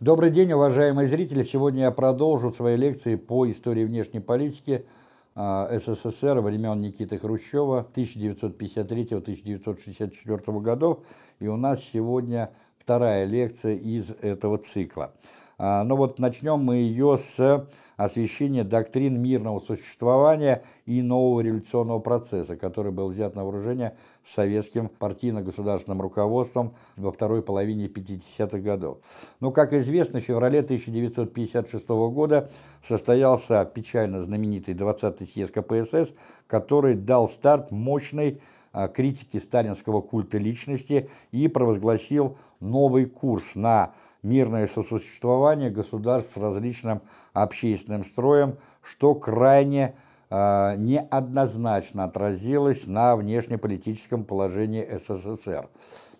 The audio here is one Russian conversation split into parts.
Добрый день, уважаемые зрители! Сегодня я продолжу свои лекции по истории внешней политики а, СССР времен Никиты Хрущева 1953-1964 годов. И у нас сегодня вторая лекция из этого цикла. А, ну вот начнем мы ее с освещения доктрин мирного существования и нового революционного процесса, который был взят на вооружение советским партийно-государственным руководством во второй половине 50-х годов. Ну, как известно, в феврале 1956 года состоялся печально знаменитый 20-й съезд КПСС, который дал старт мощной а, критики сталинского культа личности и провозгласил новый курс на мирное сосуществование государств с различным общественным строем, что крайне э, неоднозначно отразилось на внешнеполитическом положении СССР.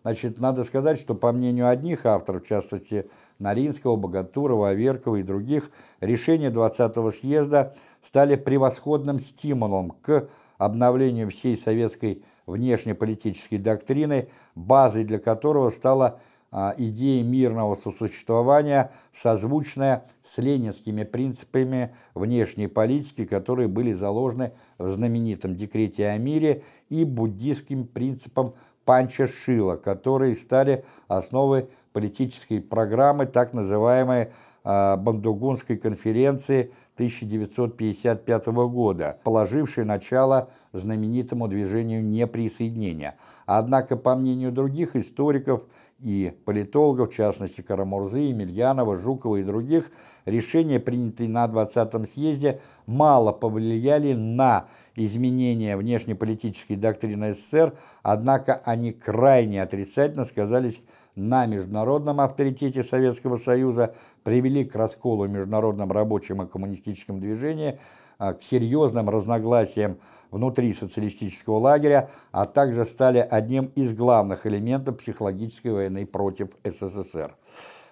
Значит, надо сказать, что по мнению одних авторов, в частности Наринского, Богатурова, Аверкова и других, решения 20-го съезда стали превосходным стимулом к обновлению всей советской внешнеполитической доктрины, базой для которого стала идеи мирного сосуществования, созвучная с ленинскими принципами внешней политики, которые были заложены в знаменитом декрете о мире, и буддийским принципам Панча Шила, которые стали основой политической программы так называемой а, Бандугунской конференции 1955 года, положившей начало знаменитому движению неприсоединения. Однако, по мнению других историков, и политологов, в частности Карамурзы, Емельянова, Жукова и других, решения, принятые на 20-м съезде, мало повлияли на изменение внешнеполитической доктрины СССР, однако они крайне отрицательно сказались на международном авторитете Советского Союза, привели к расколу в международном рабочем и коммунистическом движении, к серьезным разногласиям внутри социалистического лагеря, а также стали одним из главных элементов психологической войны против СССР.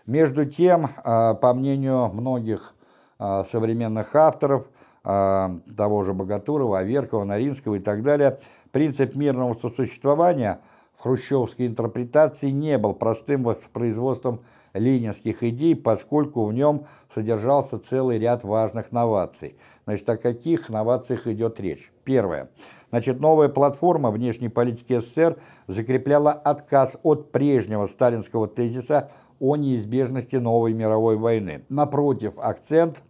Между тем, а, по мнению многих а, современных авторов, того же Богатурова, Аверкова, Наринского и так далее, принцип мирного сосуществования в хрущевской интерпретации не был простым воспроизводством ленинских идей, поскольку в нем содержался целый ряд важных новаций. Значит, о каких новациях идет речь? Первое. Значит, новая платформа внешней политики СССР закрепляла отказ от прежнего сталинского тезиса о неизбежности новой мировой войны. Напротив, акцент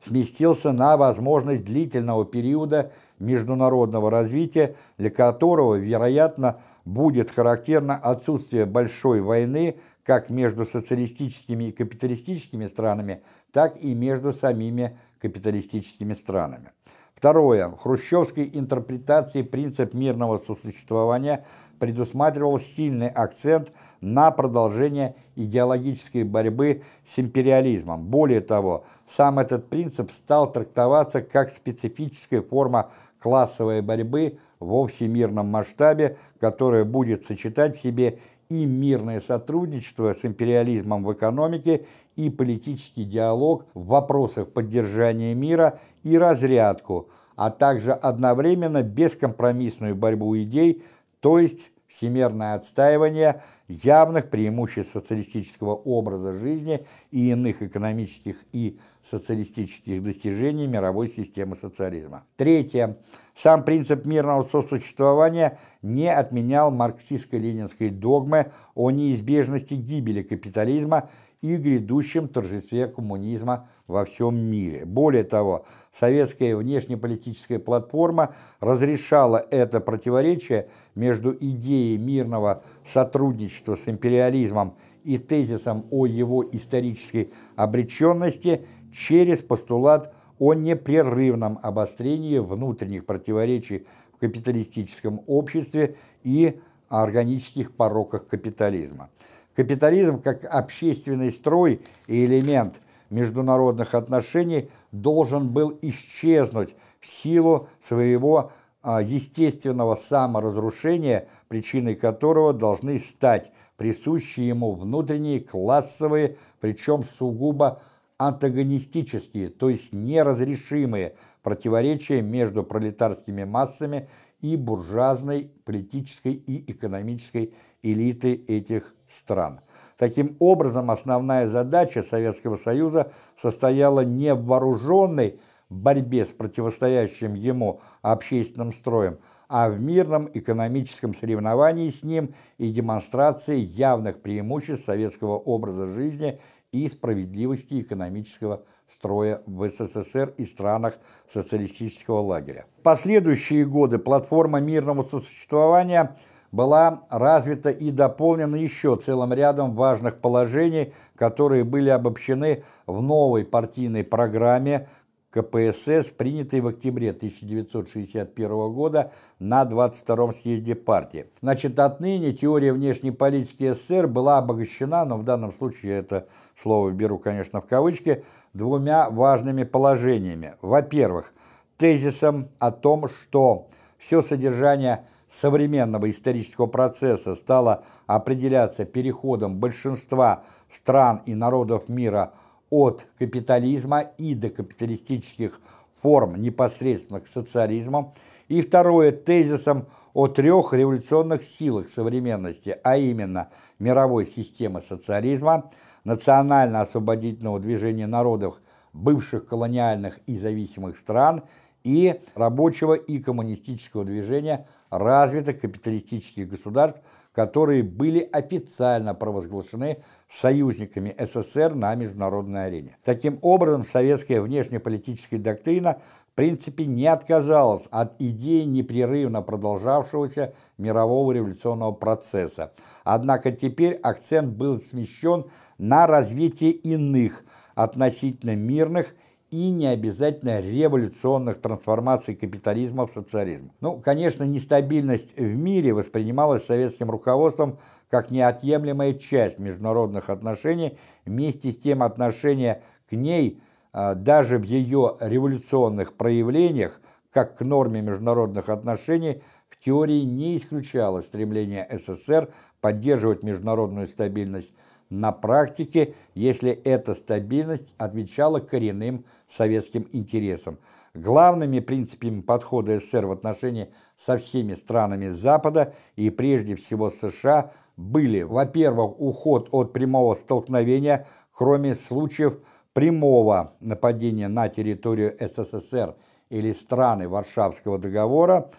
сместился на возможность длительного периода международного развития, для которого, вероятно, будет характерно отсутствие большой войны как между социалистическими и капиталистическими странами, так и между самими капиталистическими странами. Второе. В хрущевской интерпретации принцип мирного сосуществования предусматривал сильный акцент на продолжение идеологической борьбы с империализмом. Более того, сам этот принцип стал трактоваться как специфическая форма классовой борьбы во всемирном масштабе, которая будет сочетать в себе и мирное сотрудничество с империализмом в экономике, и политический диалог в вопросах поддержания мира и разрядку, а также одновременно бескомпромиссную борьбу идей, то есть всемирное отстаивание явных преимуществ социалистического образа жизни и иных экономических и социалистических достижений мировой системы социализма. Третье. Сам принцип мирного сосуществования не отменял марксистско-ленинской догмы о неизбежности гибели капитализма и грядущем торжестве коммунизма во всем мире. Более того, советская внешнеполитическая платформа разрешала это противоречие между идеей мирного сотрудничества с империализмом и тезисом о его исторической обреченности через постулат о непрерывном обострении внутренних противоречий в капиталистическом обществе и органических пороках капитализма. Капитализм как общественный строй и элемент международных отношений должен был исчезнуть в силу своего естественного саморазрушения, причиной которого должны стать присущие ему внутренние классовые, причем сугубо антагонистические, то есть неразрешимые противоречия между пролетарскими массами и буржуазной политической и экономической элиты этих стран. Таким образом, основная задача Советского Союза состояла не в вооруженной борьбе с противостоящим ему общественным строем, а в мирном экономическом соревновании с ним и демонстрации явных преимуществ советского образа жизни и справедливости экономического строя в СССР и странах социалистического лагеря. В последующие годы платформа мирного сосуществования была развита и дополнена еще целым рядом важных положений, которые были обобщены в новой партийной программе КПСС, принятой в октябре 1961 года на 22-м съезде партии. Значит, отныне теория внешней политики СССР была обогащена, но в данном случае это слово беру, конечно, в кавычки, двумя важными положениями. Во-первых, тезисом о том, что все содержание современного исторического процесса стало определяться переходом большинства стран и народов мира от капитализма и до капиталистических форм непосредственно к социализму, и второе тезисом о трех революционных силах современности, а именно мировой системы социализма, национально-освободительного движения народов бывших колониальных и зависимых стран и рабочего и коммунистического движения развитых капиталистических государств, которые были официально провозглашены союзниками СССР на международной арене. Таким образом, советская внешнеполитическая доктрина в принципе не отказалась от идеи непрерывно продолжавшегося мирового революционного процесса. Однако теперь акцент был смещен на развитие иных, относительно мирных и не обязательно революционных трансформаций капитализма в социализм. Ну, конечно, нестабильность в мире воспринималась советским руководством как неотъемлемая часть международных отношений, вместе с тем отношение к ней а, даже в ее революционных проявлениях, как к норме международных отношений, в теории не исключало стремление СССР поддерживать международную стабильность на практике, если эта стабильность отвечала коренным советским интересам. Главными принципами подхода СССР в отношении со всеми странами Запада и прежде всего США были, во-первых, уход от прямого столкновения, кроме случаев прямого нападения на территорию СССР или страны Варшавского договора,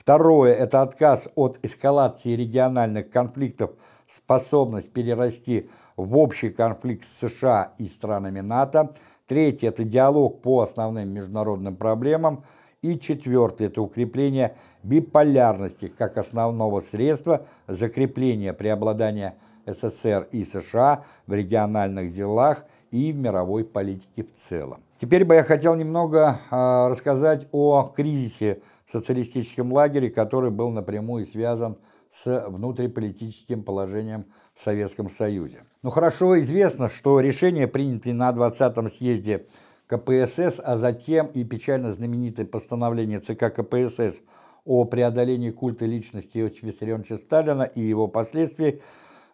Второе – это отказ от эскалации региональных конфликтов способность перерасти в общий конфликт с США и странами НАТО. Третье – это диалог по основным международным проблемам. И четвертое – это укрепление биполярности как основного средства закрепления преобладания СССР и США в региональных делах и в мировой политике в целом. Теперь бы я хотел немного э, рассказать о кризисе социалистическом лагере, который был напрямую связан с внутриполитическим положением в Советском Союзе. Ну хорошо известно, что решение, принятое на 20-м съезде КПСС, а затем и печально знаменитое постановление ЦК КПСС о преодолении культа личности Иосифа Сталина и его последствий,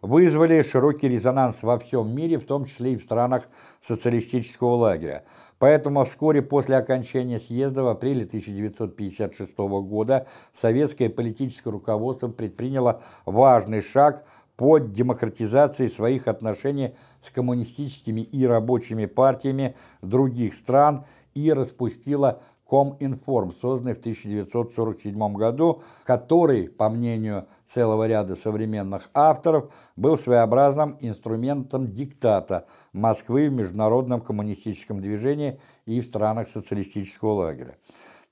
вызвали широкий резонанс во всем мире, в том числе и в странах социалистического лагеря. Поэтому вскоре после окончания съезда в апреле 1956 года советское политическое руководство предприняло важный шаг по демократизации своих отношений с коммунистическими и рабочими партиями других стран и распустило Коминформ, созданный в 1947 году, который, по мнению целого ряда современных авторов, был своеобразным инструментом диктата Москвы в международном коммунистическом движении и в странах социалистического лагеря.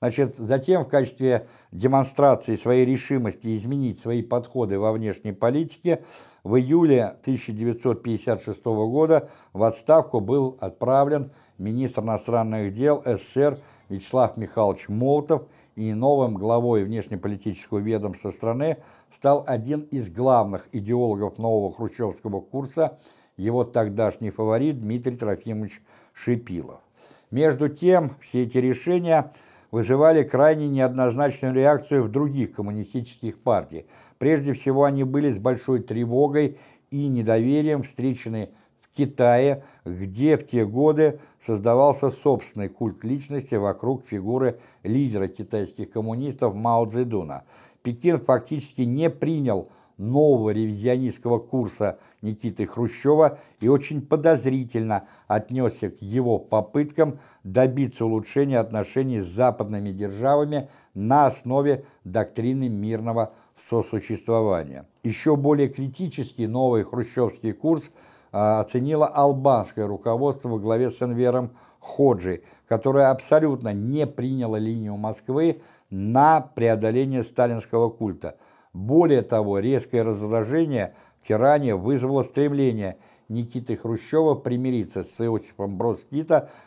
Значит, затем в качестве демонстрации своей решимости изменить свои подходы во внешней политике в июле 1956 года в отставку был отправлен министр иностранных дел СССР Вячеслав Михайлович Молотов и новым главой внешнеполитического ведомства страны стал один из главных идеологов нового хрущевского курса, его тогдашний фаворит Дмитрий Трофимович Шипилов. Между тем, все эти решения вызывали крайне неоднозначную реакцию в других коммунистических партиях. Прежде всего, они были с большой тревогой и недоверием встречены Китае, где в те годы создавался собственный культ личности вокруг фигуры лидера китайских коммунистов Мао Цзэдуна. Пекин фактически не принял нового ревизионистского курса Никиты Хрущева и очень подозрительно отнесся к его попыткам добиться улучшения отношений с западными державами на основе доктрины мирного сосуществования. Еще более критически новый хрущевский курс оценило албанское руководство во главе с Энвером Ходжи, которое абсолютно не приняло линию Москвы на преодоление сталинского культа – более того, резкое раздражение в Тиране вызвало стремление Никиты Хрущева примириться с Иосифом Брос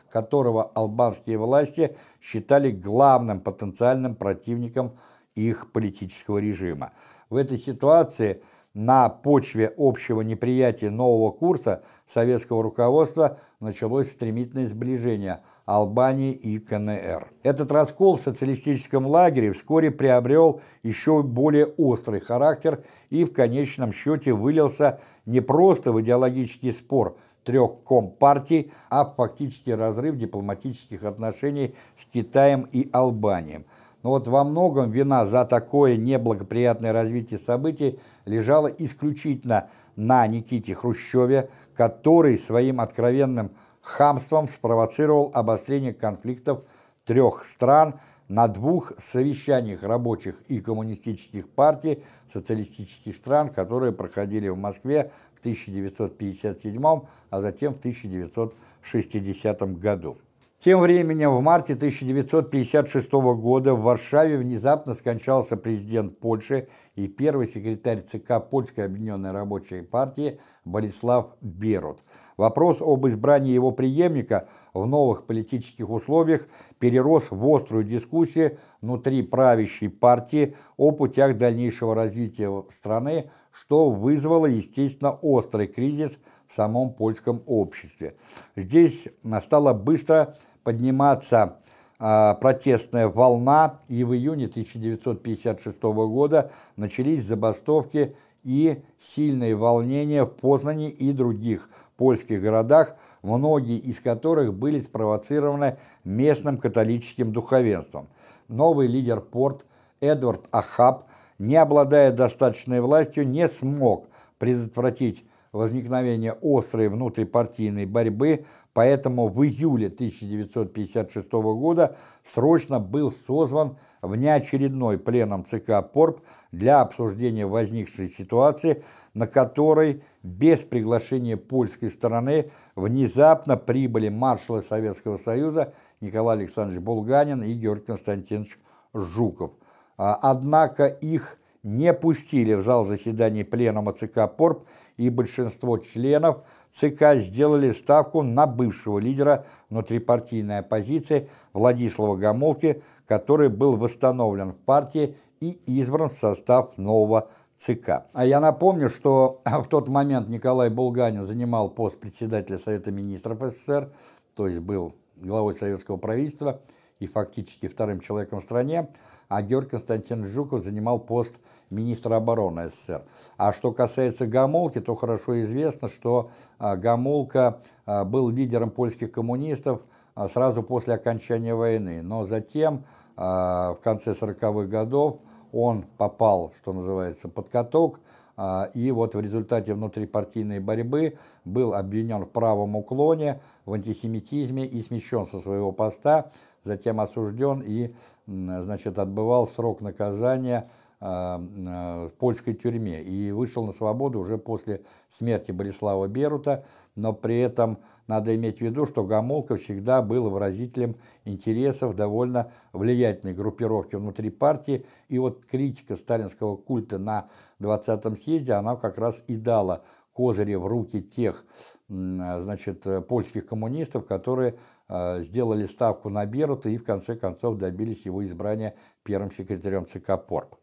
которого албанские власти считали главным потенциальным противником их политического режима. В этой ситуации – на почве общего неприятия нового курса советского руководства началось стремительное сближение Албании и КНР. Этот раскол в социалистическом лагере вскоре приобрел еще более острый характер и в конечном счете вылился не просто в идеологический спор трех компартий, а в фактический разрыв дипломатических отношений с Китаем и Албанией. Но вот во многом вина за такое неблагоприятное развитие событий лежала исключительно на Никите Хрущеве, который своим откровенным хамством спровоцировал обострение конфликтов трех стран на двух совещаниях рабочих и коммунистических партий социалистических стран, которые проходили в Москве в 1957, а затем в 1960 году. Тем временем в марте 1956 года в Варшаве внезапно скончался президент Польши и первый секретарь ЦК Польской объединенной рабочей партии Борислав Берут. Вопрос об избрании его преемника в новых политических условиях перерос в острую дискуссию внутри правящей партии о путях дальнейшего развития страны, что вызвало, естественно, острый кризис – в самом польском обществе. Здесь стала быстро подниматься а, протестная волна, и в июне 1956 года начались забастовки и сильные волнения в Познане и других польских городах, многие из которых были спровоцированы местным католическим духовенством. Новый лидер порт Эдвард Ахаб, не обладая достаточной властью, не смог предотвратить возникновения острой внутрипартийной борьбы, поэтому в июле 1956 года срочно был созван внеочередной пленум ЦК ПОРП для обсуждения возникшей ситуации, на которой без приглашения польской стороны внезапно прибыли маршалы Советского Союза Николай Александрович Булганин и Георгий Константинович Жуков. А, однако их не пустили в зал заседаний пленума ЦК ПОРП и большинство членов ЦК сделали ставку на бывшего лидера внутрипартийной оппозиции Владислава Гомолки, который был восстановлен в партии и избран в состав нового ЦК. А я напомню, что в тот момент Николай Булганин занимал пост председателя Совета министров СССР, то есть был главой советского правительства и фактически вторым человеком в стране, а Георгий Константинович Жуков занимал пост министра обороны СССР. А что касается Гамулки, то хорошо известно, что а, Гамулка а, был лидером польских коммунистов а, сразу после окончания войны, но затем в конце 40-х годов он попал, что называется, под каток, и вот в результате внутрипартийной борьбы был обвинен в правом уклоне, в антисемитизме и смещен со своего поста, затем осужден и, значит, отбывал срок наказания а, а, в польской тюрьме и вышел на свободу уже после смерти Борислава Берута, но при этом надо иметь в виду, что Гамолка всегда был выразителем интересов довольно влиятельной группировки внутри партии, и вот критика сталинского культа на 20-м съезде, она как раз и дала козыри в руки тех значит, польских коммунистов, которые э, сделали ставку на Берута и в конце концов добились его избрания первым секретарем ЦК ПОРП.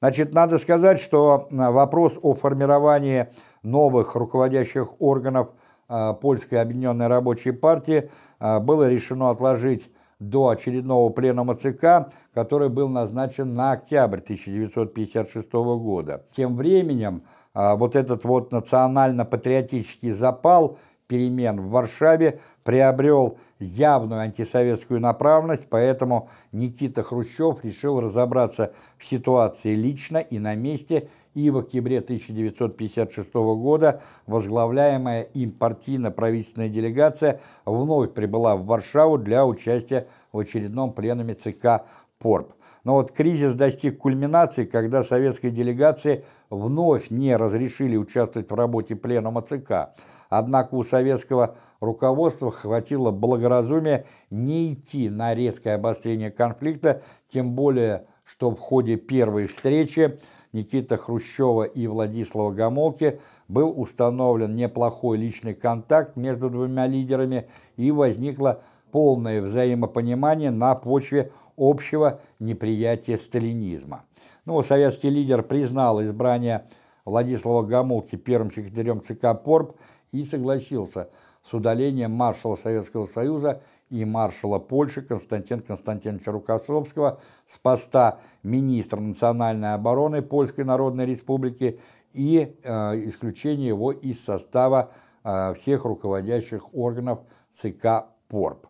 Значит, надо сказать, что э, вопрос о формировании новых руководящих органов э, Польской объединенной рабочей партии было решено отложить до очередного пленума ЦК, который был назначен на октябрь 1956 года. Тем временем вот этот вот национально-патриотический запал перемен в Варшаве приобрел явную антисоветскую направленность, поэтому Никита Хрущев решил разобраться в ситуации лично и на месте, и в октябре 1956 года возглавляемая им партийно-правительственная делегация вновь прибыла в Варшаву для участия в очередном пленуме ЦК ПОРП. Но вот кризис достиг кульминации, когда советской делегации вновь не разрешили участвовать в работе пленума ЦК. Однако у советского руководства хватило благоразумия не идти на резкое обострение конфликта, тем более, что в ходе первой встречи Никита Хрущева и Владислава Гомолки был установлен неплохой личный контакт между двумя лидерами и возникло полное взаимопонимание на почве общего неприятия сталинизма. Ну, советский лидер признал избрание Владислава Гомолки первым секретарем ЦК ПОРП и согласился с удалением маршала Советского Союза и маршала Польши Константина Константиновича Рукоссовского с поста министра национальной обороны Польской Народной Республики и э, исключение его из состава э, всех руководящих органов ЦК ПОРП.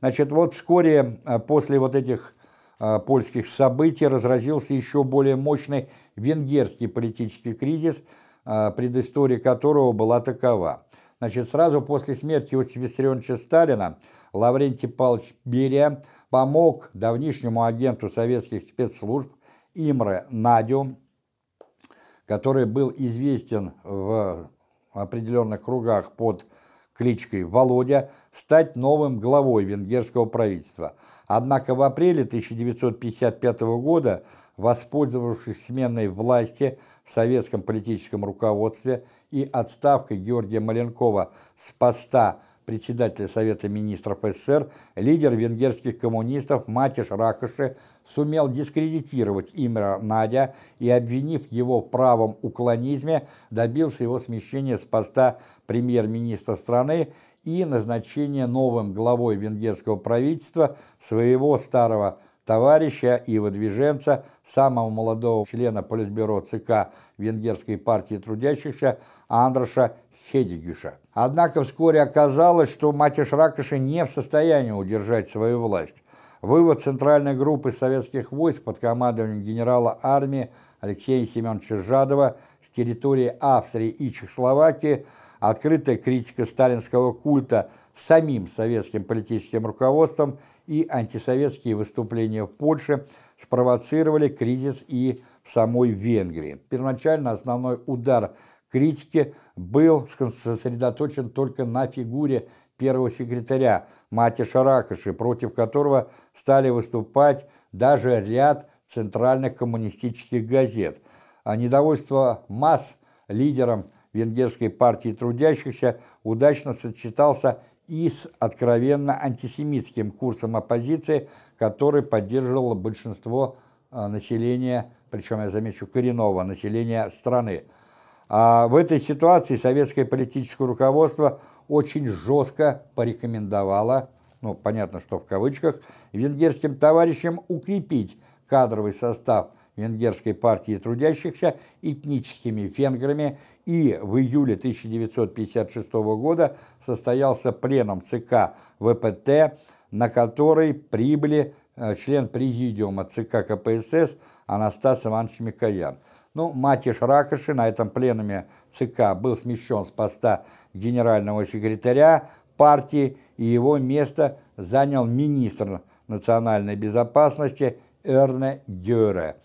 Значит, вот вскоре э, после вот этих э, польских событий разразился еще более мощный венгерский политический кризис, э, предыстория которого была такова. Значит, сразу после смерти Иосифа Виссарионовича Сталина Лаврентий Павлович Берия помог давнишнему агенту советских спецслужб Имре Надю, который был известен в определенных кругах под кличкой Володя, стать новым главой венгерского правительства. Однако в апреле 1955 года, воспользовавшись сменой власти в советском политическом руководстве и отставкой Георгия Маленкова с поста председателя Совета министров СССР, лидер венгерских коммунистов Матиш Ракоши сумел дискредитировать Имра Надя и, обвинив его в правом уклонизме, добился его смещения с поста премьер-министра страны и назначения новым главой венгерского правительства своего старого товарища и выдвиженца, самого молодого члена Политбюро ЦК Венгерской партии трудящихся Андроша Хедигюша. Однако вскоре оказалось, что Матиш Ракоши не в состоянии удержать свою власть. Вывод центральной группы советских войск под командованием генерала армии Алексея Семеновича Жадова с территории Австрии и Чехословакии, открытая критика сталинского культа самим советским политическим руководством и антисоветские выступления в Польше спровоцировали кризис и в самой Венгрии. Первоначально основной удар критики был сосредоточен только на фигуре первого секретаря Мати Шаракаши, против которого стали выступать даже ряд центральных коммунистических газет. А недовольство масс лидером венгерской партии трудящихся удачно сочетался и с откровенно антисемитским курсом оппозиции, который поддерживало большинство а, населения, причем, я замечу, коренного населения страны. А в этой ситуации советское политическое руководство очень жестко порекомендовало, ну, понятно, что в кавычках, венгерским товарищам укрепить кадровый состав венгерской партии трудящихся этническими венграми, и в июле 1956 года состоялся пленум ЦК ВПТ, на который прибыли э, член президиума ЦК КПСС Анастас Иванович Микоян. Ну, Матиш Ракоши на этом пленуме ЦК был смещен с поста генерального секретаря партии, и его место занял министр национальной безопасности Эрне Дюре.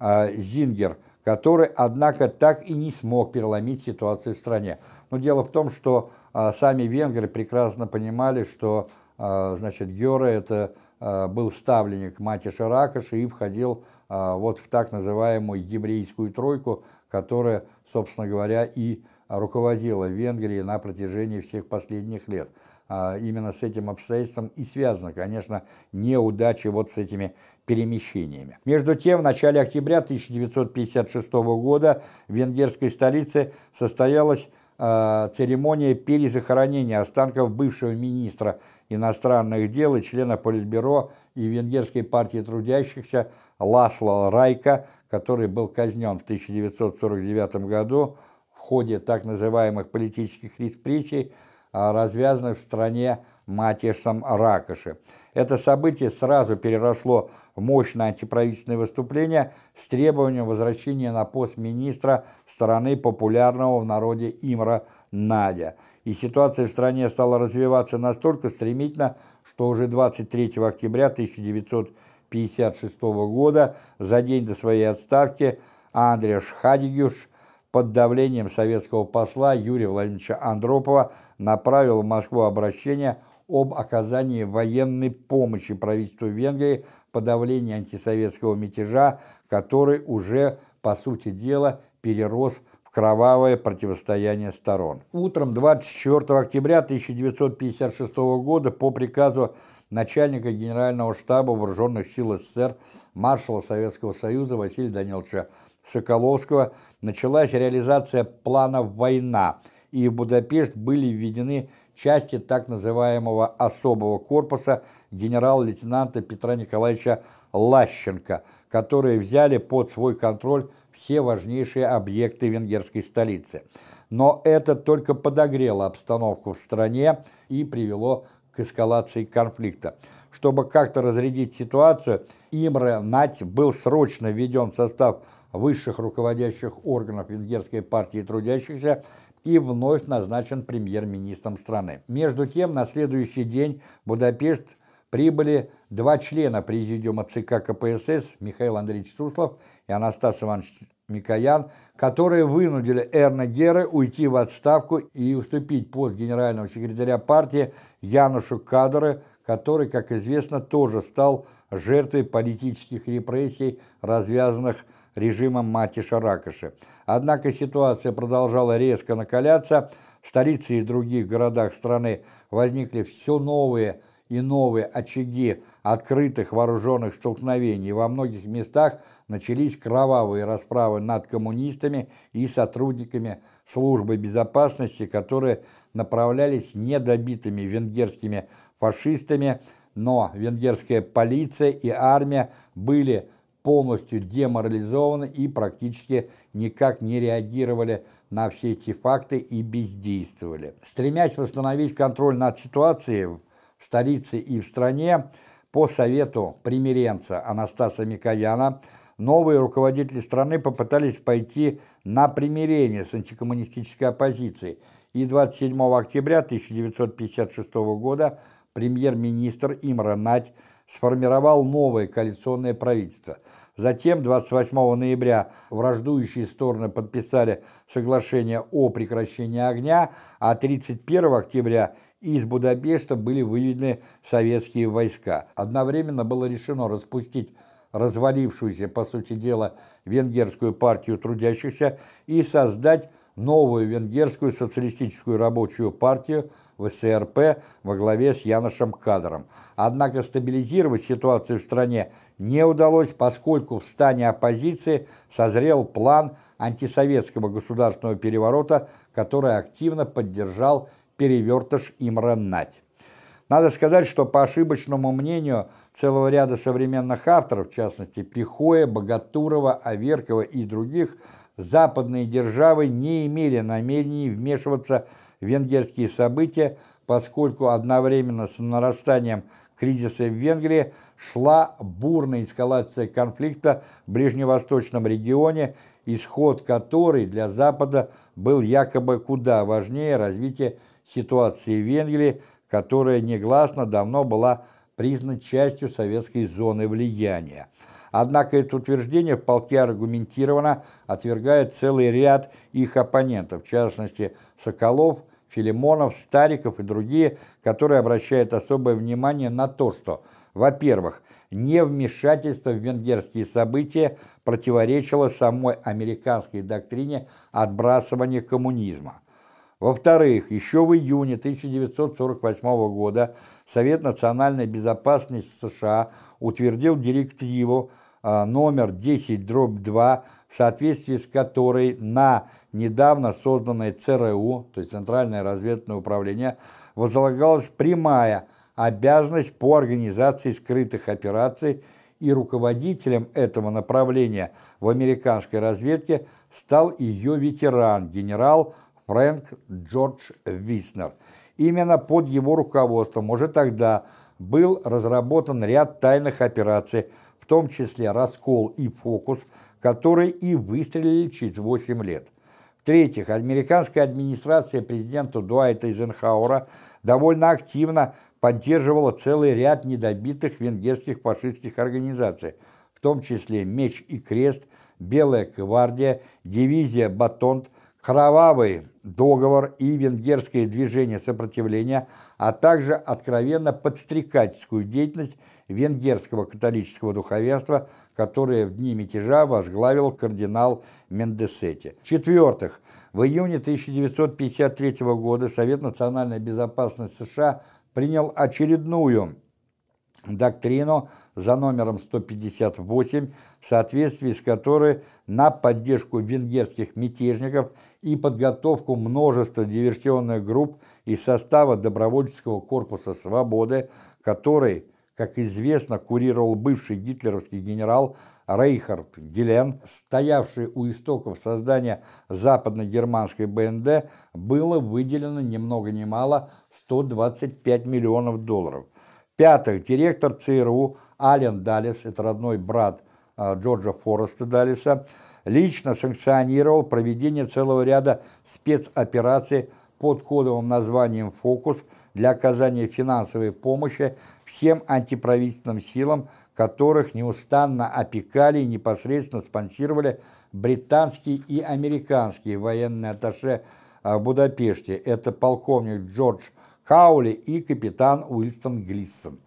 А, Зингер, который, однако, так и не смог переломить ситуацию в стране. Но дело в том, что а, сами венгры прекрасно понимали, что а, значит, Гёре это был ставленник Матиша Ракоши и входил вот в так называемую еврейскую тройку, которая, собственно говоря, и руководила Венгрией на протяжении всех последних лет. Именно с этим обстоятельством и связано, конечно, неудача вот с этими перемещениями. Между тем, в начале октября 1956 года в венгерской столице состоялась э, церемония перезахоронения останков бывшего министра иностранных дел и члена Политбюро и Венгерской партии трудящихся Ласло Райка, который был казнен в 1949 году в ходе так называемых политических репрессий, развязанных в стране Матишем Ракоши. Это событие сразу переросло в мощное антиправительственное выступление с требованием возвращения на пост министра стороны популярного в народе Имра Надя. И ситуация в стране стала развиваться настолько стремительно, что уже 23 октября 1956 года, за день до своей отставки, Андреш Хадигюш под давлением советского посла Юрия Владимировича Андропова направил в Москву обращение об оказании военной помощи правительству Венгрии по давлению антисоветского мятежа, который уже, по сути дела, перерос в кровавое противостояние сторон. Утром 24 октября 1956 года по приказу начальника Генерального штаба Вооруженных сил СССР маршала Советского Союза Василия Даниловича Соколовского началась реализация плана «Война», и в Будапешт были введены части так называемого особого корпуса генерал-лейтенанта Петра Николаевича Лащенко, которые взяли под свой контроль все важнейшие объекты венгерской столицы. Но это только подогрело обстановку в стране и привело к эскалации конфликта. Чтобы как-то разрядить ситуацию, Имре Нать был срочно введен в состав высших руководящих органов Венгерской партии трудящихся и вновь назначен премьер-министром страны. Между тем, на следующий день в Будапешт прибыли два члена президиума ЦК КПСС Михаил Андреевич Суслов и Анастас Иванович Микоян, которые вынудили Эрна Гера уйти в отставку и уступить пост генерального секретаря партии Янушу Кадре, который, как известно, тоже стал жертвой политических репрессий, развязанных режимом Матиша Ракоши. Однако ситуация продолжала резко накаляться, в столице и других городах страны возникли все новые и новые очаги открытых вооруженных столкновений. Во многих местах начались кровавые расправы над коммунистами и сотрудниками службы безопасности, которые направлялись недобитыми венгерскими фашистами, но венгерская полиция и армия были полностью деморализованы и практически никак не реагировали на все эти факты и бездействовали. Стремясь восстановить контроль над ситуацией столице и в стране, по совету примиренца Анастаса Микояна, новые руководители страны попытались пойти на примирение с антикоммунистической оппозицией, и 27 октября 1956 года премьер-министр Имра Надь сформировал новое коалиционное правительство. Затем 28 ноября враждующие стороны подписали соглашение о прекращении огня, а 31 октября из Будапешта были выведены советские войска. Одновременно было решено распустить развалившуюся, по сути дела, венгерскую партию трудящихся и создать новую венгерскую социалистическую рабочую партию ВСРП во главе с Яношем Кадром. Однако стабилизировать ситуацию в стране не удалось, поскольку в стане оппозиции созрел план антисоветского государственного переворота, который активно поддержал перевертыш Имран Нать. Надо сказать, что по ошибочному мнению целого ряда современных авторов, в частности Пихоя, Богатурова, Аверкова и других, западные державы не имели намерений вмешиваться в венгерские события, поскольку одновременно с нарастанием кризиса в Венгрии шла бурная эскалация конфликта в ближневосточном регионе, исход которой для Запада был якобы куда важнее развития ситуации в Венгрии, которая негласно давно была признана частью советской зоны влияния. Однако это утверждение в полке аргументированно отвергает целый ряд их оппонентов, в частности Соколов, Филимонов, Стариков и другие, которые обращают особое внимание на то, что, во-первых, невмешательство в венгерские события противоречило самой американской доктрине отбрасывания коммунизма. Во-вторых, еще в июне 1948 года Совет национальной безопасности США утвердил директиву а, номер 10-2, в соответствии с которой на недавно созданное ЦРУ, то есть Центральное разведывательное управление, возлагалась прямая обязанность по организации скрытых операций, и руководителем этого направления в американской разведке стал ее ветеран, генерал Фрэнк Джордж Виснер. Именно под его руководством уже тогда был разработан ряд тайных операций, в том числе «Раскол» и «Фокус», которые и выстрелили через 8 лет. В-третьих, американская администрация президента Дуайта Эйзенхауэра довольно активно поддерживала целый ряд недобитых венгерских фашистских организаций, в том числе «Меч и Крест», «Белая гвардия», дивизия «Батонт», «Кровавый договор» и «Венгерское движение сопротивления», а также откровенно подстрекательскую деятельность венгерского католического духовенства, которое в дни мятежа возглавил кардинал Мендесетти. В-четвертых, в июне 1953 года Совет национальной безопасности США принял очередную доктрину за номером 158, в соответствии с которой на поддержку венгерских мятежников и подготовку множества диверсионных групп из состава добровольческого корпуса «Свободы», который, как известно, курировал бывший гитлеровский генерал Рейхард Гелен, стоявший у истоков создания западно-германской БНД, было выделено ни много ни мало 125 миллионов долларов. В-пятых, директор ЦРУ Ален Даллес, это родной брат а, Джорджа Фореста Даллеса, лично санкционировал проведение целого ряда спецопераций под кодовым названием «Фокус» для оказания финансовой помощи всем антиправительственным силам, которых неустанно опекали и непосредственно спонсировали британские и американские военные атташе в Будапеште. Это полковник Джордж Каули и капитан Уилстон Глиссон.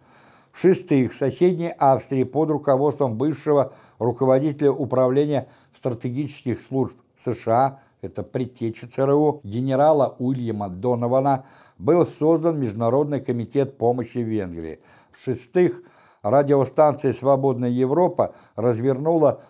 В-шестых, в соседней Австрии под руководством бывшего руководителя управления стратегических служб США, это предтеча ЦРУ, генерала Уильяма Донована, был создан Международный комитет помощи Венгрии. В-шестых, радиостанция «Свободная Европа» развернула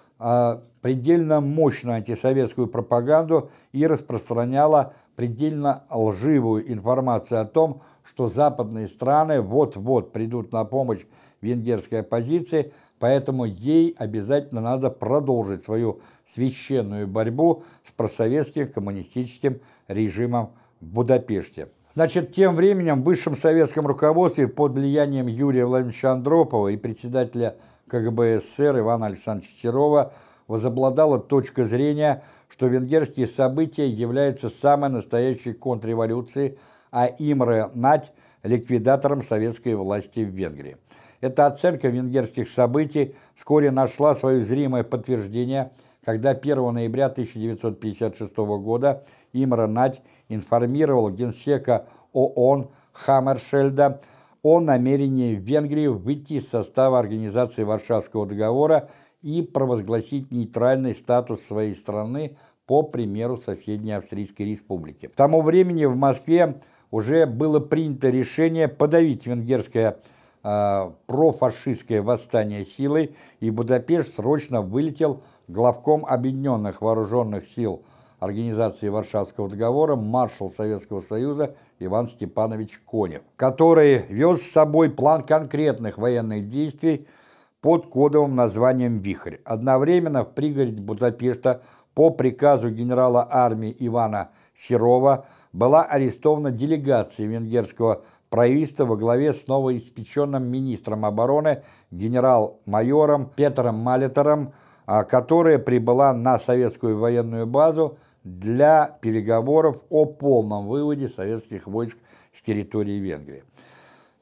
предельно мощную антисоветскую пропаганду и распространяла предельно лживую информацию о том, что западные страны вот-вот придут на помощь венгерской оппозиции, поэтому ей обязательно надо продолжить свою священную борьбу с просоветским коммунистическим режимом в Будапеште. Значит, тем временем в высшем советском руководстве под влиянием Юрия Владимировича Андропова и председателя КГБ СССР Ивана Александровича Серова возобладала точка зрения, что венгерские события являются самой настоящей контрреволюцией, а Имре Нать – ликвидатором советской власти в Венгрии. Эта оценка венгерских событий вскоре нашла свое зримое подтверждение, когда 1 ноября 1956 года Имре Нать информировал генсека ООН Хаммершельда о намерении Венгрии выйти из состава Организации Варшавского договора и провозгласить нейтральный статус своей страны по примеру соседней Австрийской республики. К тому времени в Москве уже было принято решение подавить венгерское э, профашистское восстание силой, и Будапешт срочно вылетел главком Объединенных Вооруженных Сил Организации Варшавского договора маршал Советского Союза Иван Степанович Конев, который вез с собой план конкретных военных действий под кодовым названием «Вихрь». Одновременно в пригороде Будапешта по приказу генерала армии Ивана Серова была арестована делегация венгерского правительства во главе с новоиспеченным министром обороны генерал-майором Петром Малетером, а, которая прибыла на советскую военную базу для переговоров о полном выводе советских войск с территории Венгрии.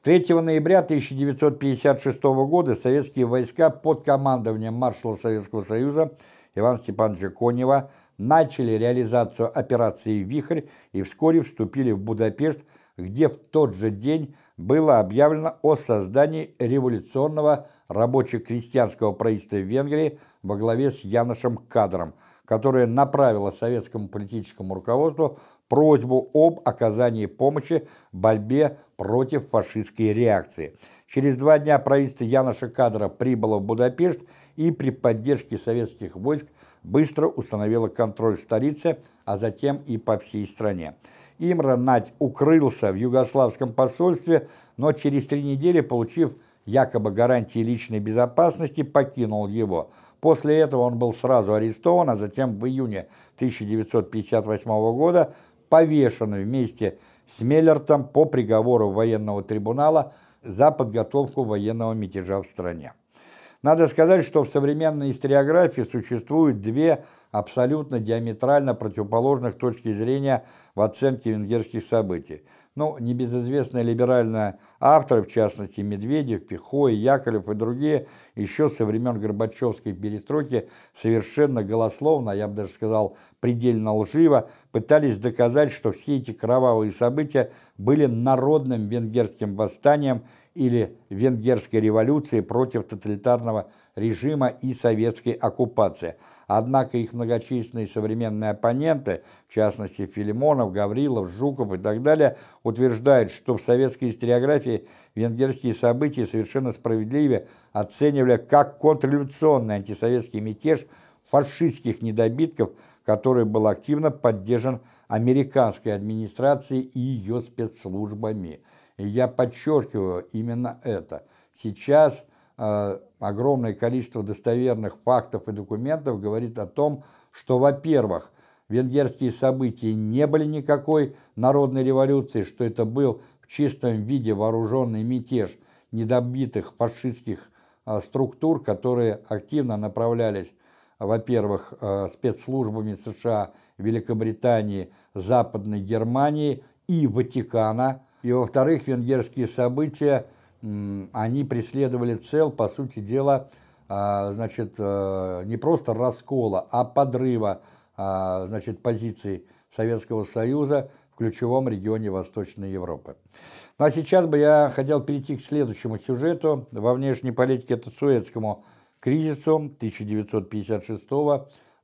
3 ноября 1956 года советские войска под командованием маршала Советского Союза Ивана Степановича Конева начали реализацию операции «Вихрь» и вскоре вступили в Будапешт, где в тот же день было объявлено о создании революционного рабоче-крестьянского правительства Венгрии во главе с Яношем Кадром, которое направило советскому политическому руководству просьбу об оказании помощи в борьбе против фашистской реакции. Через два дня правительство Яноша Кадра прибыло в Будапешт и при поддержке советских войск быстро установило контроль в столице, а затем и по всей стране. Имра Надь укрылся в югославском посольстве, но через три недели, получив якобы гарантии личной безопасности, покинул его. После этого он был сразу арестован, а затем в июне 1958 года повешен вместе с Меллертом по приговору военного трибунала за подготовку военного мятежа в стране. Надо сказать, что в современной историографии существуют две абсолютно диаметрально противоположных точки зрения в оценке венгерских событий. Ну, небезызвестные либеральные авторы, в частности Медведев, Пихой, Яковлев и другие, еще со времен Горбачевской перестройки совершенно голословно, я бы даже сказал предельно лживо, пытались доказать, что все эти кровавые события были народным венгерским восстанием или венгерской революции против тоталитарного режима и советской оккупации. Однако их многочисленные современные оппоненты, в частности Филимонов, Гаврилов, Жуков и так далее, утверждают, что в советской историографии венгерские события совершенно справедливо оценивали как контрреволюционный антисоветский мятеж фашистских недобитков, который был активно поддержан американской администрацией и ее спецслужбами. И я подчеркиваю именно это. Сейчас э, огромное количество достоверных фактов и документов говорит о том, что, во-первых, венгерские события не были никакой народной революцией, что это был в чистом виде вооруженный мятеж недобитых фашистских э, структур, которые активно направлялись во-первых, э, спецслужбами США, Великобритании, Западной Германии и Ватикана, и, во-вторых, венгерские события, они преследовали цел, по сути дела, а, значит, э, не просто раскола, а подрыва, значит, позиций Советского Союза в ключевом регионе Восточной Европы. Ну а сейчас бы я хотел перейти к следующему сюжету. Во внешней политике это Суэцкому кризису 1956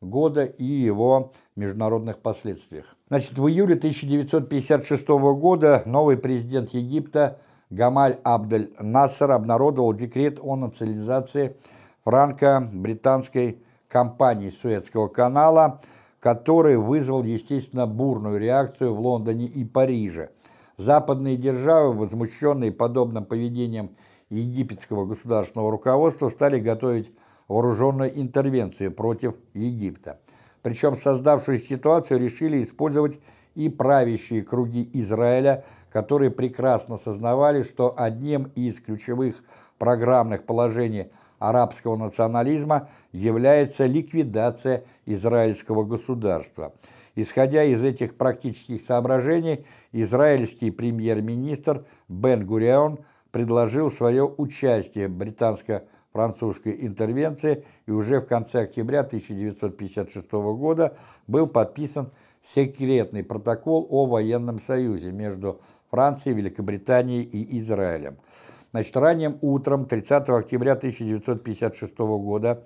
года и его международных последствиях. Значит, в июле 1956 года новый президент Египта Гамаль Абдель Нассер обнародовал декрет о национализации франко-британской компании Суэцкого канала, который вызвал, естественно, бурную реакцию в Лондоне и Париже. Западные державы, возмущенные подобным поведением египетского государственного руководства, стали готовить вооруженную интервенцию против Египта. Причем создавшую ситуацию решили использовать и правящие круги Израиля, которые прекрасно сознавали, что одним из ключевых программных положений арабского национализма является ликвидация израильского государства. Исходя из этих практических соображений, израильский премьер-министр Бен Гурион предложил свое участие британско французской интервенции и уже в конце октября 1956 года был подписан секретный протокол о военном союзе между Францией, Великобританией и Израилем. Значит, ранним утром 30 октября 1956 года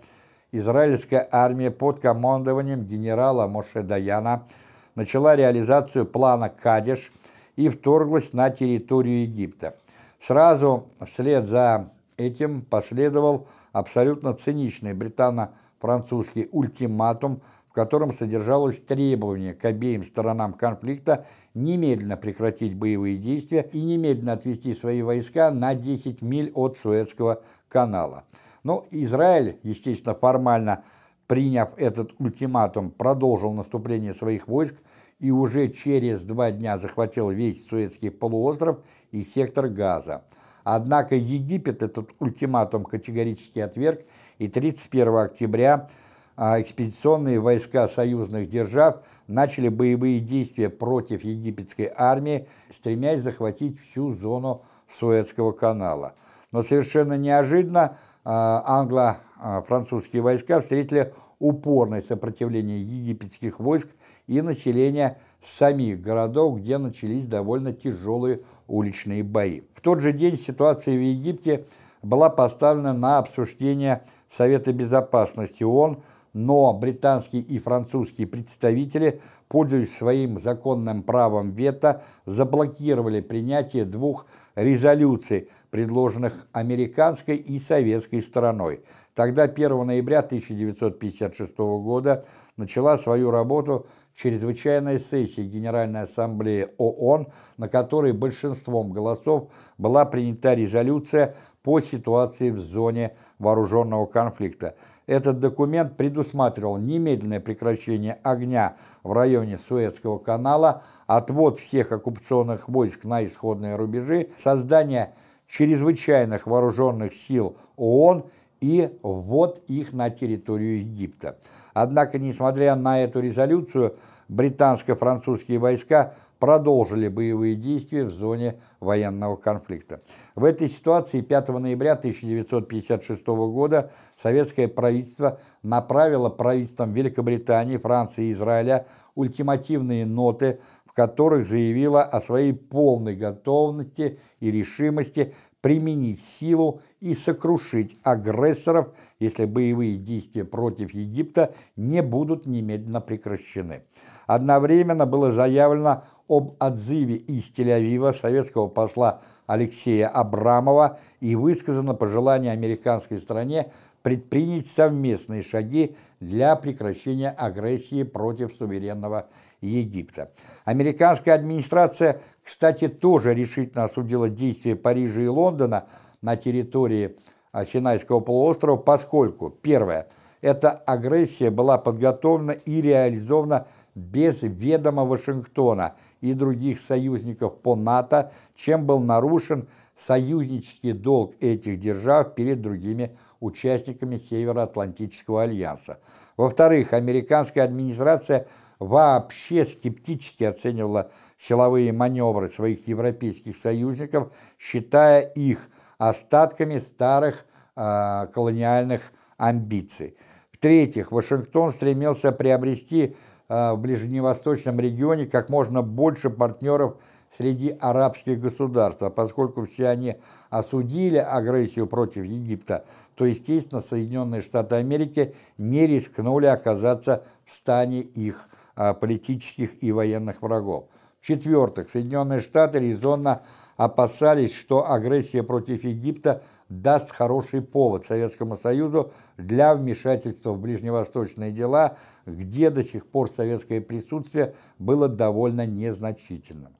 израильская армия под командованием генерала Моше Даяна начала реализацию плана «Кадеш» и вторглась на территорию Египта. Сразу вслед за этим последовал абсолютно циничный британо-французский ультиматум, в котором содержалось требование к обеим сторонам конфликта немедленно прекратить боевые действия и немедленно отвести свои войска на 10 миль от Суэцкого канала. Но Израиль, естественно, формально приняв этот ультиматум, продолжил наступление своих войск и уже через два дня захватил весь Суэцкий полуостров и сектор Газа. Однако Египет этот ультиматум категорически отверг, и 31 октября а, экспедиционные войска союзных держав начали боевые действия против египетской армии, стремясь захватить всю зону Суэцкого канала. Но совершенно неожиданно а, англо-французские войска встретили упорное сопротивление египетских войск и населения самих городов, где начались довольно тяжелые уличные бои. В тот же день ситуация в Египте была поставлена на обсуждение Совета Безопасности ООН, но британские и французские представители, пользуясь своим законным правом вето, заблокировали принятие двух резолюций, предложенных американской и советской стороной. Тогда 1 ноября 1956 года начала свою работу чрезвычайная сессия Генеральной Ассамблеи ООН, на которой большинством голосов была принята резолюция по ситуации в зоне вооруженного конфликта. Этот документ предусматривал немедленное прекращение огня в районе Суэцкого канала, отвод всех оккупационных войск на исходные рубежи, создание чрезвычайных вооруженных сил ООН и ввод их на территорию Египта. Однако, несмотря на эту резолюцию, британско-французские войска продолжили боевые действия в зоне военного конфликта. В этой ситуации 5 ноября 1956 года советское правительство направило правительствам Великобритании, Франции и Израиля ультимативные ноты, в которых заявило о своей полной готовности и решимости применить силу и сокрушить агрессоров, если боевые действия против Египта не будут немедленно прекращены. Одновременно было заявлено об отзыве из Тель-Авива советского посла Алексея Абрамова и высказано пожелание американской стороне предпринять совместные шаги для прекращения агрессии против суверенного Египта. Американская администрация, кстати, тоже решительно осудила действия Парижа и Лондона на территории Синайского полуострова, поскольку, первое, эта агрессия была подготовлена и реализована без ведома Вашингтона и других союзников по НАТО, чем был нарушен союзнический долг этих держав перед другими участниками Североатлантического альянса. Во-вторых, американская администрация вообще скептически оценивала силовые маневры своих европейских союзников, считая их остатками старых э, колониальных амбиций. В-третьих, Вашингтон стремился приобрести в ближневосточном регионе как можно больше партнеров среди арабских государств, а поскольку все они осудили агрессию против Египта, то, естественно, Соединенные Штаты Америки не рискнули оказаться в стане их а, политических и военных врагов. В-четвертых, Соединенные Штаты резонно опасались, что агрессия против Египта даст хороший повод Советскому Союзу для вмешательства в ближневосточные дела, где до сих пор советское присутствие было довольно незначительным.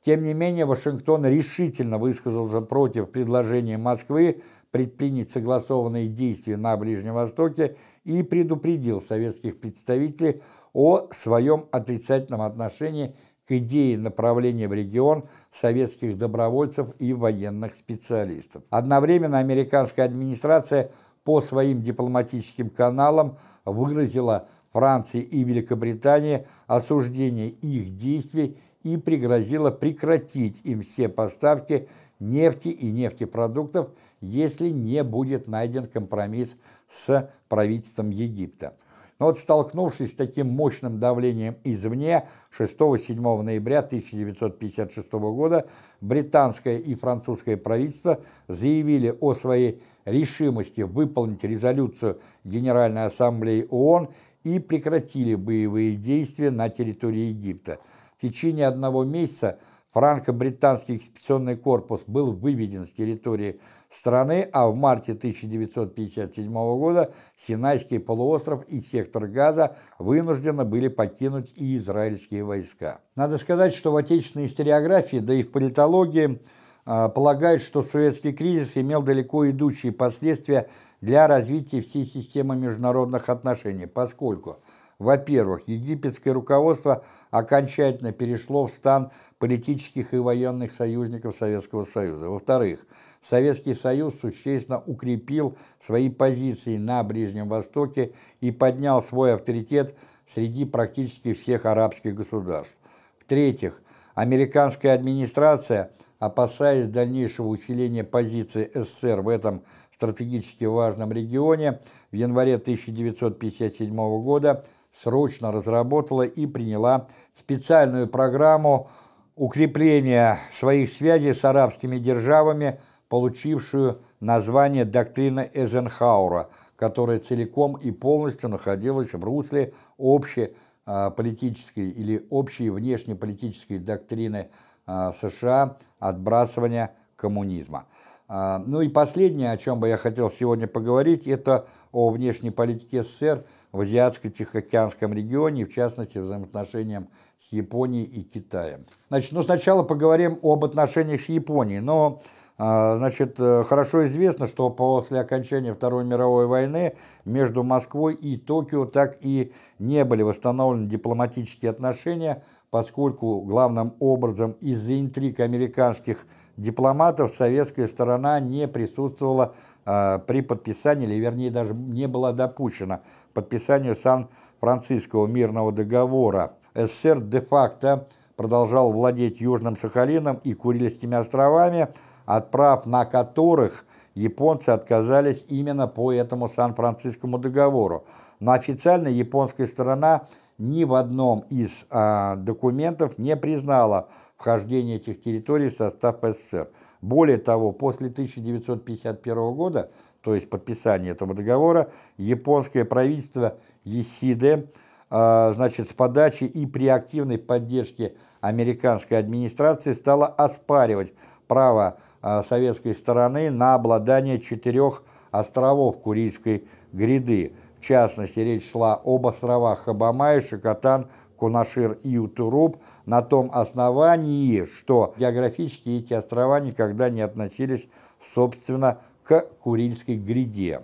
Тем не менее, Вашингтон решительно высказался против предложения Москвы предпринять согласованные действия на Ближнем Востоке и предупредил советских представителей о своем отрицательном отношении к идее направления в регион советских добровольцев и военных специалистов. Одновременно американская администрация по своим дипломатическим каналам выразила Франции и Великобритании осуждение их действий и пригрозила прекратить им все поставки нефти и нефтепродуктов, если не будет найден компромисс с правительством Египта. Но вот столкнувшись с таким мощным давлением извне, 6-7 ноября 1956 года британское и французское правительство заявили о своей решимости выполнить резолюцию Генеральной Ассамблеи ООН и прекратили боевые действия на территории Египта. В течение одного месяца франко-британский экспедиционный корпус был выведен с территории страны, а в марте 1957 года Синайский полуостров и сектор Газа вынуждены были покинуть и израильские войска. Надо сказать, что в отечественной историографии, да и в политологии, а, полагают, что Суэцкий кризис имел далеко идущие последствия для развития всей системы международных отношений, поскольку – во-первых, египетское руководство окончательно перешло в стан политических и военных союзников Советского Союза. Во-вторых, Советский Союз существенно укрепил свои позиции на Ближнем Востоке и поднял свой авторитет среди практически всех арабских государств. В-третьих, американская администрация, опасаясь дальнейшего усиления позиции СССР в этом стратегически важном регионе, в январе 1957 года срочно разработала и приняла специальную программу укрепления своих связей с арабскими державами, получившую название доктрины Эйзенхауэра, которая целиком и полностью находилась в русле общей а, политической или общей внешнеполитической доктрины а, США отбрасывания коммунизма. А, ну и последнее, о чем бы я хотел сегодня поговорить, это о внешней политике СССР в Азиатско-Тихоокеанском регионе, в частности, взаимоотношениям с Японией и Китаем. Значит, ну сначала поговорим об отношениях с Японией, но а, Значит, э, хорошо известно, что после окончания Второй мировой войны между Москвой и Токио так и не были восстановлены дипломатические отношения, поскольку главным образом из-за интриг американских дипломатов советская сторона не присутствовала э, при подписании, или вернее даже не была допущена подписанию Сан-Франциского мирного договора. СССР де-факто продолжал владеть Южным Сахалином и Курильскими островами, от прав на которых японцы отказались именно по этому Сан-Францискому договору. Но официально японская сторона ни в одном из э, документов не признала вхождения этих территорий в состав СССР. Более того, после 1951 года, то есть подписания этого договора, японское правительство Есиде, а, значит, с подачи и при активной поддержке американской администрации стало оспаривать право а, советской стороны на обладание четырех островов Курильской гряды. В частности, речь шла об островах Хабамай, Шикотан, Кунашир и Утуруп на том основании, что географически эти острова никогда не относились, собственно, к Курильской гряде.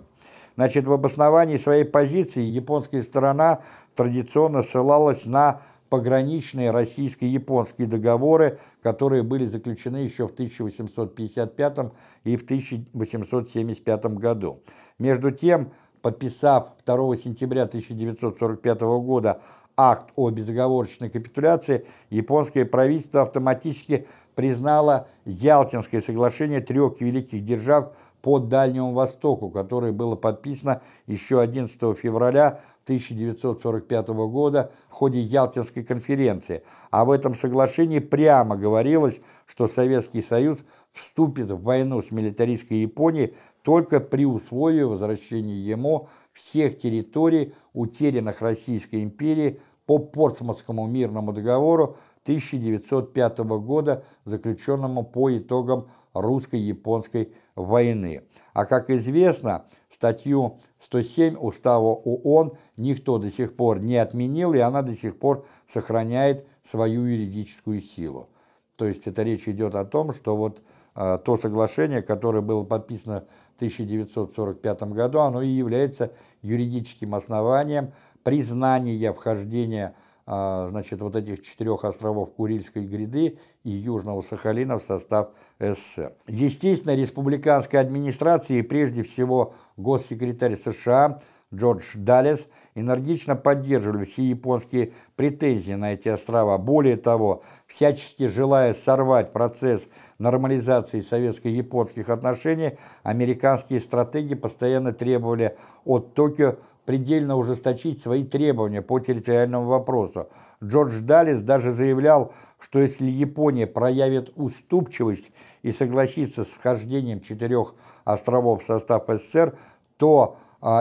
Значит, в обосновании своей позиции японская сторона традиционно ссылалась на пограничные российско-японские договоры, которые были заключены еще в 1855 и в 1875 году. Между тем, подписав 2 сентября 1945 года акт о безоговорочной капитуляции, японское правительство автоматически признало Ялтинское соглашение трех великих держав по Дальнему Востоку, которое было подписано еще 11 февраля 1945 года в ходе Ялтинской конференции, а в этом соглашении прямо говорилось, что Советский Союз вступит в войну с милитаристской Японией только при условии возвращения ему всех территорий, утерянных Российской империей по Портсмутскому мирному договору 1905 года, заключенному по итогам русско-японской войны. А как известно, статью 107 Устава ООН никто до сих пор не отменил, и она до сих пор сохраняет свою юридическую силу. То есть это речь идет о том, что вот то соглашение, которое было подписано в 1945 году, оно и является юридическим основанием признания вхождения а, значит, вот этих четырех островов Курильской гряды и Южного Сахалина в состав СССР. Естественно, республиканской администрации и прежде всего госсекретарь США Джордж Даллес энергично поддерживали все японские претензии на эти острова. Более того, всячески желая сорвать процесс нормализации советско-японских отношений, американские стратеги постоянно требовали от Токио предельно ужесточить свои требования по территориальному вопросу. Джордж Даллес даже заявлял, что если Япония проявит уступчивость и согласится с вхождением четырех островов в состав СССР, то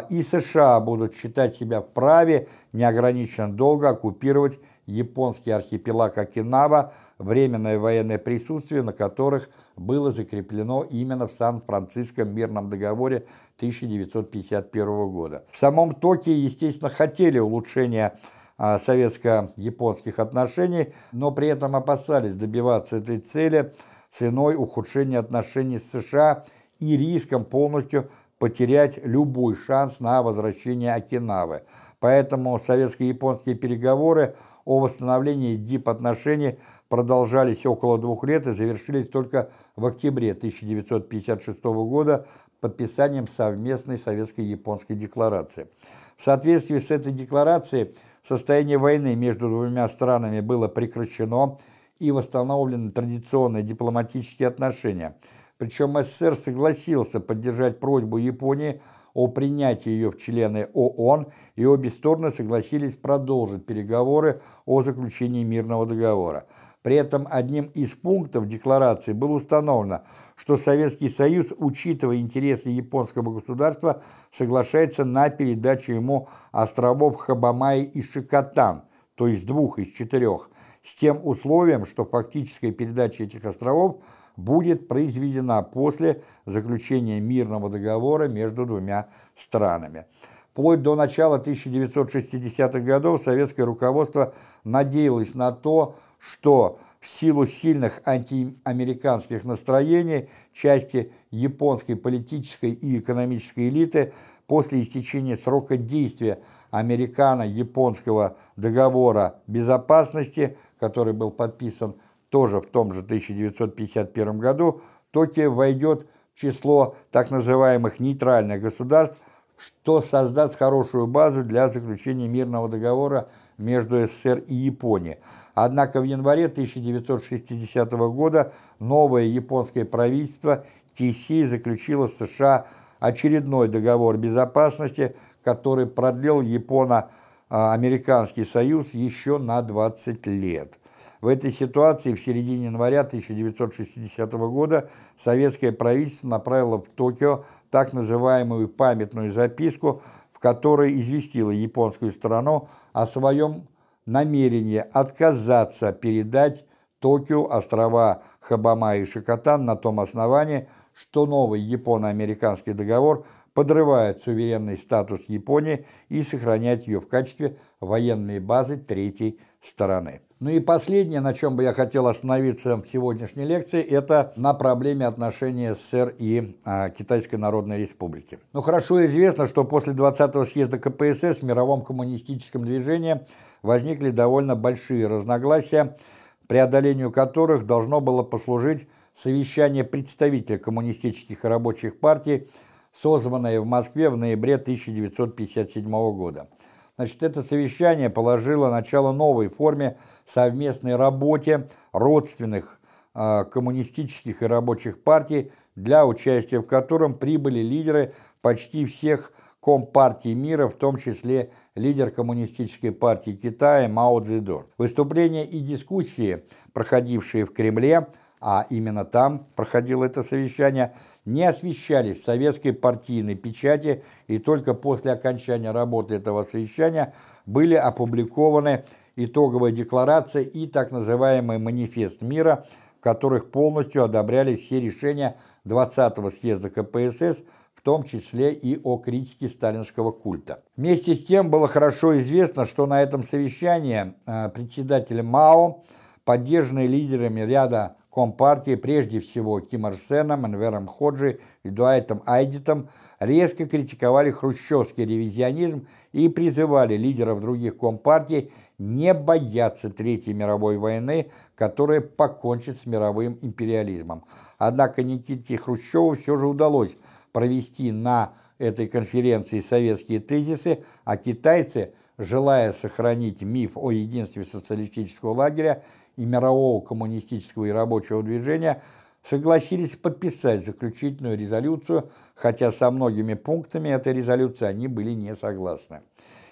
и США будут считать себя вправе неограниченно долго оккупировать японский архипелаг Окинава, временное военное присутствие на которых было закреплено именно в Сан-Франциском мирном договоре 1951 года. В самом Токио, естественно, хотели улучшения а, советско-японских отношений, но при этом опасались добиваться этой цели ценой ухудшения отношений с США и риском полностью потерять любой шанс на возвращение Окинавы. Поэтому советско-японские переговоры о восстановлении дип-отношений продолжались около двух лет и завершились только в октябре 1956 года подписанием совместной советско-японской декларации. В соответствии с этой декларацией состояние войны между двумя странами было прекращено и восстановлены традиционные дипломатические отношения. Причем СССР согласился поддержать просьбу Японии о принятии ее в члены ООН, и обе стороны согласились продолжить переговоры о заключении мирного договора. При этом одним из пунктов декларации было установлено, что Советский Союз, учитывая интересы японского государства, соглашается на передачу ему островов Хабамай и Шикотан, то есть двух из четырех, с тем условием, что фактическая передача этих островов будет произведена после заключения мирного договора между двумя странами. Вплоть до начала 1960-х годов советское руководство надеялось на то, что в силу сильных антиамериканских настроений части японской политической и экономической элиты после истечения срока действия американо-японского договора безопасности, который был подписан тоже в том же 1951 году, Токио войдет в число так называемых нейтральных государств, что создаст хорошую базу для заключения мирного договора между СССР и Японией. Однако в январе 1960 года новое японское правительство Тиси заключило с США очередной договор безопасности, который продлил Японо-Американский союз еще на 20 лет. В этой ситуации в середине января 1960 года советское правительство направило в Токио так называемую памятную записку, в которой известило японскую сторону о своем намерении отказаться передать Токио острова Хабама и Шикотан на том основании, что новый японо-американский договор подрывает суверенный статус Японии и сохраняет ее в качестве военной базы третьей стороны. Ну и последнее, на чем бы я хотел остановиться в сегодняшней лекции, это на проблеме отношений СССР и а, Китайской Народной Республики. Ну хорошо известно, что после 20-го съезда КПСС в мировом коммунистическом движении возникли довольно большие разногласия, преодолению которых должно было послужить совещание представителей коммунистических и рабочих партий, созванное в Москве в ноябре 1957 года. Значит, это совещание положило начало новой форме совместной работе родственных э, коммунистических и рабочих партий, для участия в котором прибыли лидеры почти всех компартий мира, в том числе лидер Коммунистической партии Китая Мао Цзэдун. Выступления и дискуссии, проходившие в Кремле, а именно там проходило это совещание, не освещались в советской партийной печати и только после окончания работы этого совещания были опубликованы итоговая декларация и так называемый манифест мира, в которых полностью одобрялись все решения 20-го съезда КПСС, в том числе и о критике сталинского культа. Вместе с тем было хорошо известно, что на этом совещании э, председатель МАО, поддержанный лидерами ряда Компартии, прежде всего Ким Ир Сеном, Энвером Ходжи и Дуайтом Айдитом, резко критиковали хрущевский ревизионизм и призывали лидеров других компартий не бояться Третьей мировой войны, которая покончит с мировым империализмом. Однако Никите Хрущеву все же удалось провести на этой конференции советские тезисы, а китайцы, желая сохранить миф о единстве социалистического лагеря, и мирового коммунистического и рабочего движения согласились подписать заключительную резолюцию, хотя со многими пунктами этой резолюции они были не согласны.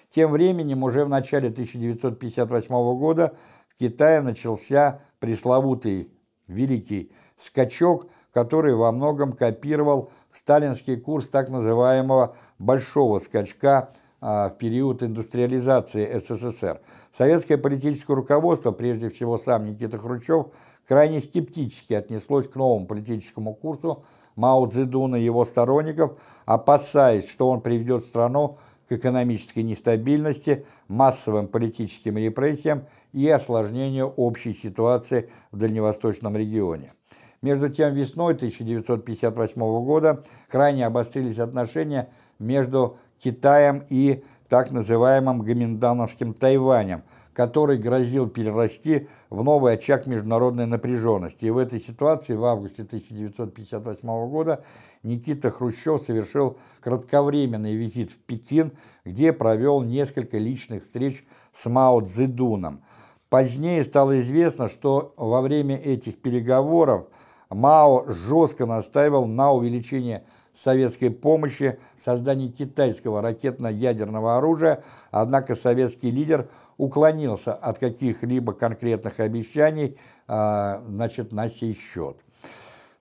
Тем временем уже в начале 1958 года в Китае начался пресловутый великий скачок, который во многом копировал сталинский курс так называемого «большого скачка» в период индустриализации СССР. Советское политическое руководство, прежде всего сам Никита Хрущев, крайне скептически отнеслось к новому политическому курсу Мао Цзэдуна и его сторонников, опасаясь, что он приведет страну к экономической нестабильности, массовым политическим репрессиям и осложнению общей ситуации в Дальневосточном регионе. Между тем, весной 1958 года крайне обострились отношения между Китаем и так называемым Гоминдановским Тайванем, который грозил перерасти в новый очаг международной напряженности. И в этой ситуации в августе 1958 года Никита Хрущев совершил кратковременный визит в Пекин, где провел несколько личных встреч с Мао Цзэдуном. Позднее стало известно, что во время этих переговоров Мао жестко настаивал на увеличении советской помощи в создании китайского ракетно-ядерного оружия, однако советский лидер уклонился от каких-либо конкретных обещаний а, значит, на сей счет.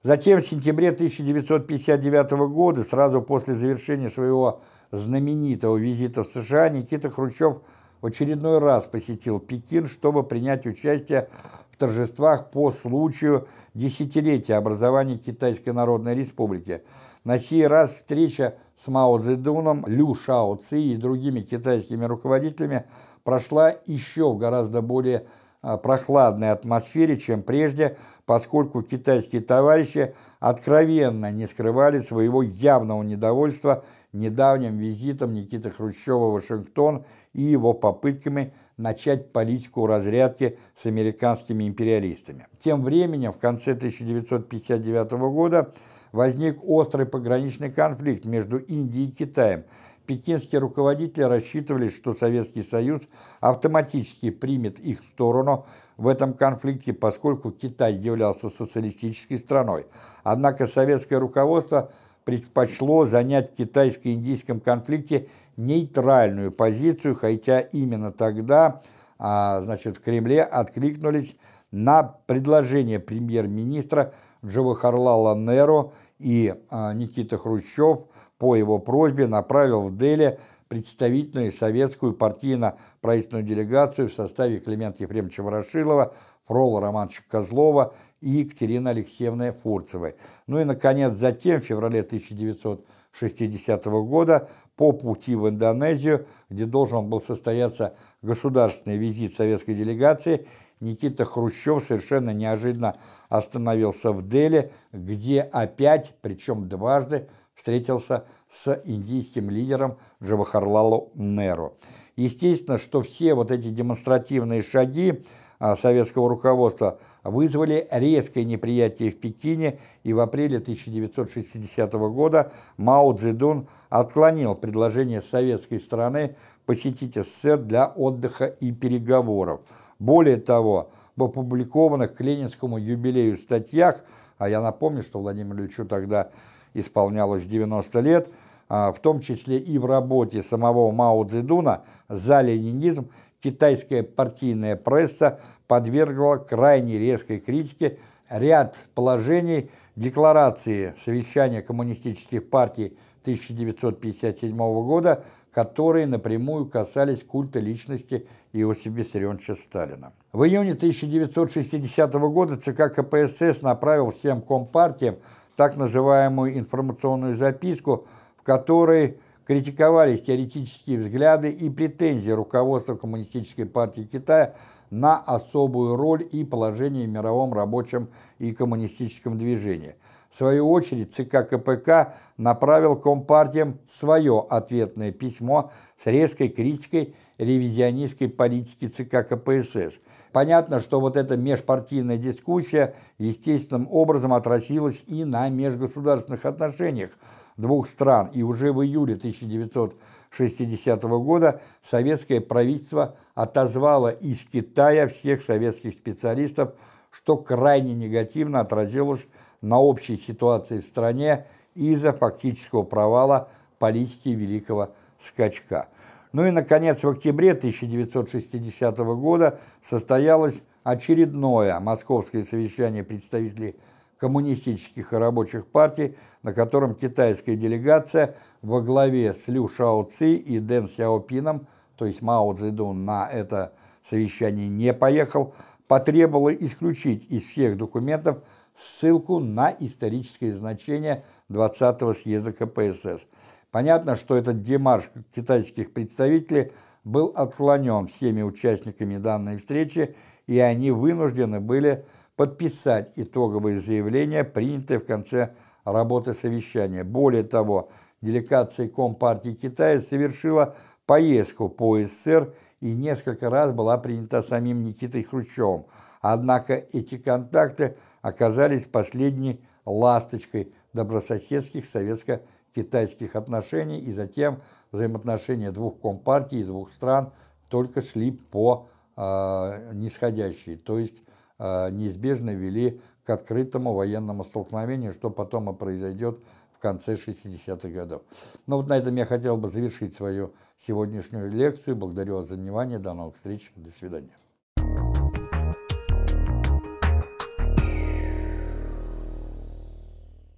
Затем в сентябре 1959 года, сразу после завершения своего знаменитого визита в США, Никита Хрущев в очередной раз посетил Пекин, чтобы принять участие в торжествах по случаю десятилетия образования Китайской Народной Республики. На сей раз встреча с Мао Цзэдуном, Лю Шао Ци и другими китайскими руководителями прошла еще в гораздо более прохладной атмосфере, чем прежде, поскольку китайские товарищи откровенно не скрывали своего явного недовольства недавним визитом Никиты Хрущева в Вашингтон и его попытками начать политику разрядки с американскими империалистами. Тем временем, в конце 1959 года, возник острый пограничный конфликт между Индией и Китаем – Пекинские руководители рассчитывали, что Советский Союз автоматически примет их сторону в этом конфликте, поскольку Китай являлся социалистической страной. Однако советское руководство предпочло занять в китайско-индийском конфликте нейтральную позицию, хотя именно тогда а, значит, в Кремле откликнулись на предложение премьер-министра Джавахарлала Неру и а, Никита Хрущев по его просьбе направил в Дели представительную советскую партийно-правительственную делегацию в составе Климента Ефремовича Ворошилова, Фрола Романовича Козлова и Екатерины Алексеевны Фурцевой. Ну и, наконец, затем, в феврале 1960 года, по пути в Индонезию, где должен был состояться государственный визит советской делегации, Никита Хрущев совершенно неожиданно остановился в Дели, где опять, причем дважды, встретился с индийским лидером Джавахарлалу Неру. Естественно, что все вот эти демонстративные шаги а, советского руководства вызвали резкое неприятие в Пекине, и в апреле 1960 года Мао Цзэдун отклонил предложение советской стороны посетить СССР для отдыха и переговоров. Более того, в опубликованных к ленинскому юбилею статьях, а я напомню, что Владимир Ильичу тогда исполнялось 90 лет, а, в том числе и в работе самого Мао Цзэдуна «За ленинизм» китайская партийная пресса подвергла крайне резкой критике ряд положений декларации совещания коммунистических партий 1957 года, которые напрямую касались культа личности Иосифа Виссарионовича Сталина. В июне 1960 года ЦК КПСС направил всем компартиям так называемую информационную записку, в которой критиковались теоретические взгляды и претензии руководства Коммунистической партии Китая на особую роль и положение в мировом рабочем и коммунистическом движении. В свою очередь ЦК КПК направил Компартиям свое ответное письмо с резкой критикой ревизионистской политики ЦК КПСС. Понятно, что вот эта межпартийная дискуссия естественным образом отразилась и на межгосударственных отношениях двух стран, и уже в июле 1960 года советское правительство отозвало из Китая всех советских специалистов, что крайне негативно отразилось на общей ситуации в стране из-за фактического провала политики Великого Скачка. Ну и, наконец, в октябре 1960 года состоялось очередное московское совещание представителей коммунистических и рабочих партий, на котором китайская делегация во главе с Лю Шао Ци и Дэн Сяопином, то есть Мао Цзэдун на это совещание не поехал, потребовала исключить из всех документов ссылку на историческое значение 20-го съезда КПСС. Понятно, что этот демарш китайских представителей был отклонен всеми участниками данной встречи, и они вынуждены были подписать итоговые заявления, принятые в конце работы совещания. Более того, делегация Компартии Китая совершила поездку по СССР и несколько раз была принята самим Никитой Хрущевым. Однако эти контакты оказались последней ласточкой добрососедских советско-китайских отношений, и затем взаимоотношения двух компартий и двух стран только шли по э, нисходящей. То есть Э, неизбежно вели к открытому военному столкновению, что потом и произойдет конце 60-х годов. Ну вот на этом я хотел бы завершить свою сегодняшнюю лекцию. Благодарю вас за внимание. До новых встреч. До свидания.